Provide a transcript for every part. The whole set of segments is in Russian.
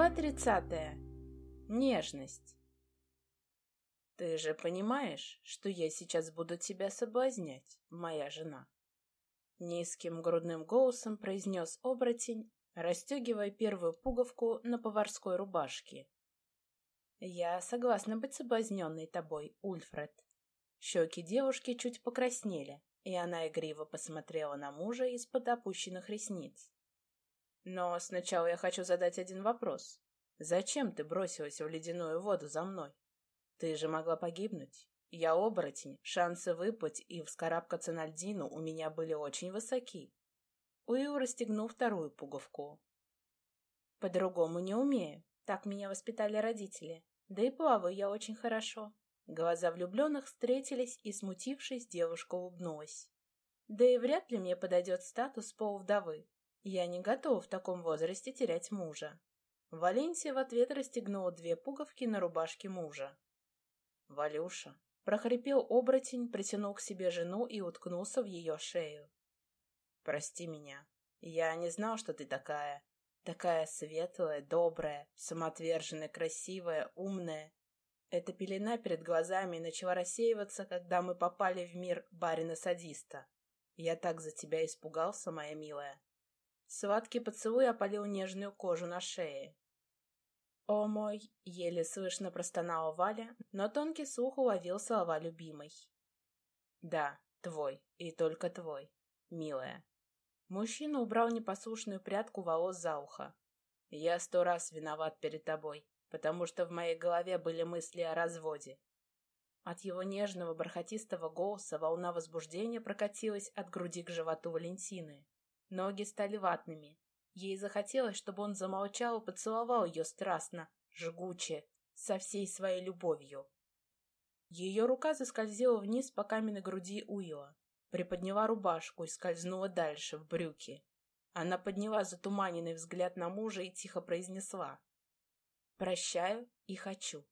Глава тридцатая. Нежность. Ты же понимаешь, что я сейчас буду тебя соблазнять, моя жена? Низким грудным голосом произнес оборотень, расстегивая первую пуговку на поварской рубашке. Я согласна быть соблазненной тобой, Ульфред. Щеки девушки чуть покраснели, и она игриво посмотрела на мужа из-под опущенных ресниц. Но сначала я хочу задать один вопрос. Зачем ты бросилась в ледяную воду за мной? Ты же могла погибнуть. Я оборотень, шансы выплыть и вскарабкаться на льдину у меня были очень высоки. Уилл расстегнул вторую пуговку. По-другому не умею. Так меня воспитали родители. Да и плаваю я очень хорошо. Глаза влюбленных встретились, и, смутившись, девушка улыбнулась. Да и вряд ли мне подойдет статус полувдовы. Я не готова в таком возрасте терять мужа. Валенсия в ответ расстегнула две пуговки на рубашке мужа. «Валюша!» — прохрипел оборотень, притянул к себе жену и уткнулся в ее шею. «Прости меня. Я не знал, что ты такая. Такая светлая, добрая, самоотверженная, красивая, умная. Эта пелена перед глазами начала рассеиваться, когда мы попали в мир барина-садиста. Я так за тебя испугался, моя милая. Сладкий поцелуй опалил нежную кожу на шее. «О мой!» — еле слышно простонала Валя, но тонкий слух уловил слова любимой. «Да, твой, и только твой, милая». Мужчина убрал непослушную прядку волос за ухо. «Я сто раз виноват перед тобой, потому что в моей голове были мысли о разводе». От его нежного бархатистого голоса волна возбуждения прокатилась от груди к животу Валентины. Ноги стали ватными. Ей захотелось, чтобы он замолчал и поцеловал ее страстно, жгуче, со всей своей любовью. Ее рука заскользила вниз по каменной груди Уилла, приподняла рубашку и скользнула дальше, в брюки. Она подняла затуманенный взгляд на мужа и тихо произнесла «Прощаю и хочу».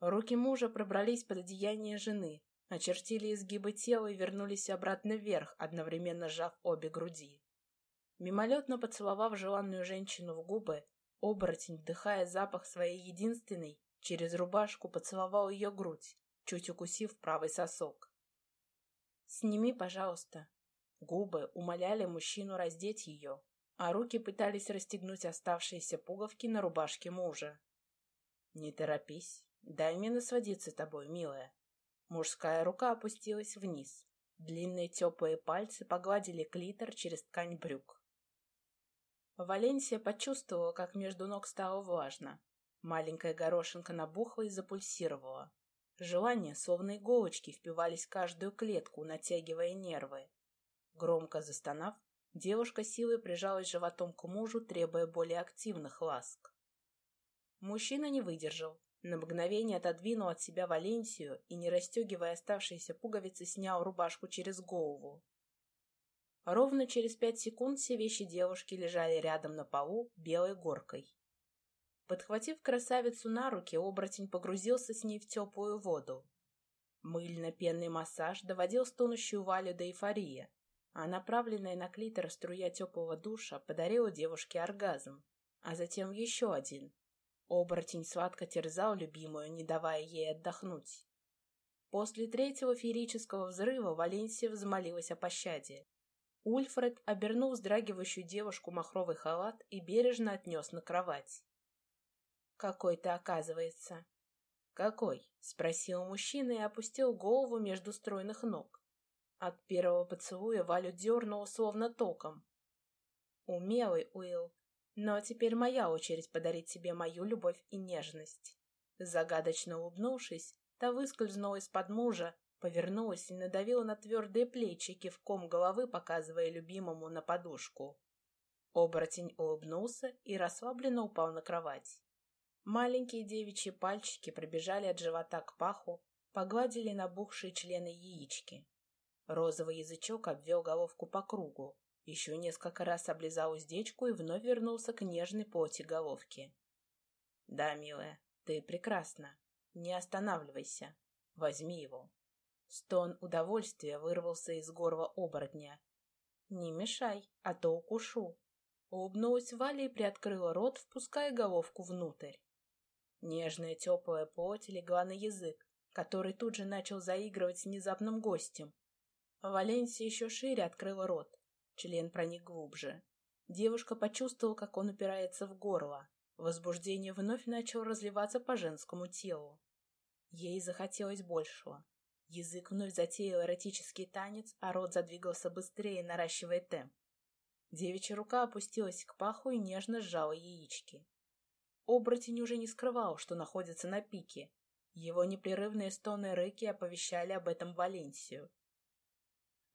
Руки мужа пробрались под одеяние жены, очертили изгибы тела и вернулись обратно вверх, одновременно сжав обе груди. Мимолетно поцеловав желанную женщину в губы, оборотень, вдыхая запах своей единственной, через рубашку поцеловал ее грудь, чуть укусив правый сосок. «Сними, пожалуйста». Губы умоляли мужчину раздеть ее, а руки пытались расстегнуть оставшиеся пуговки на рубашке мужа. «Не торопись, дай мне насладиться тобой, милая». Мужская рука опустилась вниз. Длинные теплые пальцы погладили клитор через ткань брюк. Валенсия почувствовала, как между ног стало влажно. Маленькая горошинка набухла и запульсировала. Желания, словно иголочки, впивались в каждую клетку, натягивая нервы. Громко застонав, девушка силой прижалась животом к мужу, требуя более активных ласк. Мужчина не выдержал. На мгновение отодвинул от себя Валенсию и, не расстегивая оставшиеся пуговицы, снял рубашку через голову. Ровно через пять секунд все вещи девушки лежали рядом на полу белой горкой. Подхватив красавицу на руки, оборотень погрузился с ней в теплую воду. Мыльно-пенный массаж доводил стонущую Валю до эйфории, а направленная на клитор струя теплого душа подарила девушке оргазм, а затем еще один. Оборотень сладко терзал любимую, не давая ей отдохнуть. После третьего феерического взрыва Валенсия взмолилась о пощаде. Ульфред обернул вздрагивающую девушку махровый халат и бережно отнес на кровать. «Какой ты, оказывается!» «Какой?» — спросил мужчина и опустил голову между стройных ног. От первого поцелуя Валю дернуло словно током. «Умелый, Уилл, но теперь моя очередь подарить тебе мою любовь и нежность». Загадочно улыбнувшись, та выскользнула из-под мужа Повернулась и надавила на твердые плечи, кивком головы показывая любимому на подушку. Оборотень улыбнулся и расслабленно упал на кровать. Маленькие девичьи пальчики пробежали от живота к паху, погладили набухшие члены яички. Розовый язычок обвел головку по кругу, еще несколько раз облизал уздечку и вновь вернулся к нежной плоти головки. «Да, милая, ты прекрасна. Не останавливайся. Возьми его». Стон удовольствия вырвался из горла оборотня. «Не мешай, а то укушу». Улыбнулась Валя и приоткрыла рот, впуская головку внутрь. Нежная теплая плоть легла на язык, который тут же начал заигрывать с внезапным гостем. Валенсия еще шире открыла рот. Член проник глубже. Девушка почувствовала, как он упирается в горло. Возбуждение вновь начало разливаться по женскому телу. Ей захотелось большего. Язык вновь затеял эротический танец, а рот задвигался быстрее, наращивая темп. Девичья рука опустилась к паху и нежно сжала яички. Оборотень уже не скрывал, что находится на пике. Его непрерывные стоны рыки оповещали об этом Валенсию.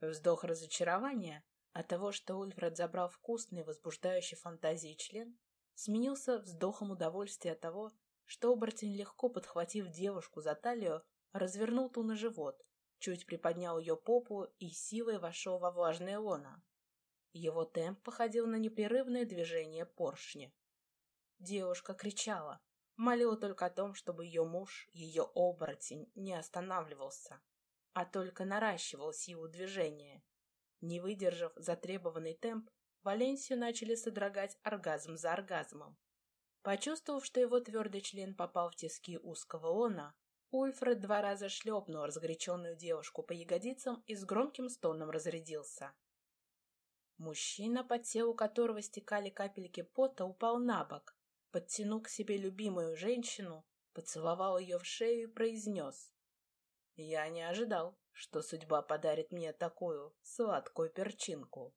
Вздох разочарования от того, что Ульфред забрал вкусный, возбуждающий фантазии член, сменился вздохом удовольствия от того, что оборотень, легко подхватив девушку за талию, развернул ту на живот, чуть приподнял ее попу и силой вошел во влажное лоно. Его темп походил на непрерывное движение поршня. Девушка кричала, молила только о том, чтобы ее муж, ее оборотень, не останавливался, а только наращивал силу движения. Не выдержав затребованный темп, Валенсию начали содрогать оргазм за оргазмом. Почувствовав, что его твердый член попал в тиски узкого лона, Ульфред два раза шлепнул разгоряченную девушку по ягодицам и с громким стоном разрядился. Мужчина, по телу которого стекали капельки пота, упал на бок, подтянул к себе любимую женщину, поцеловал ее в шею и произнес. «Я не ожидал, что судьба подарит мне такую сладкую перчинку».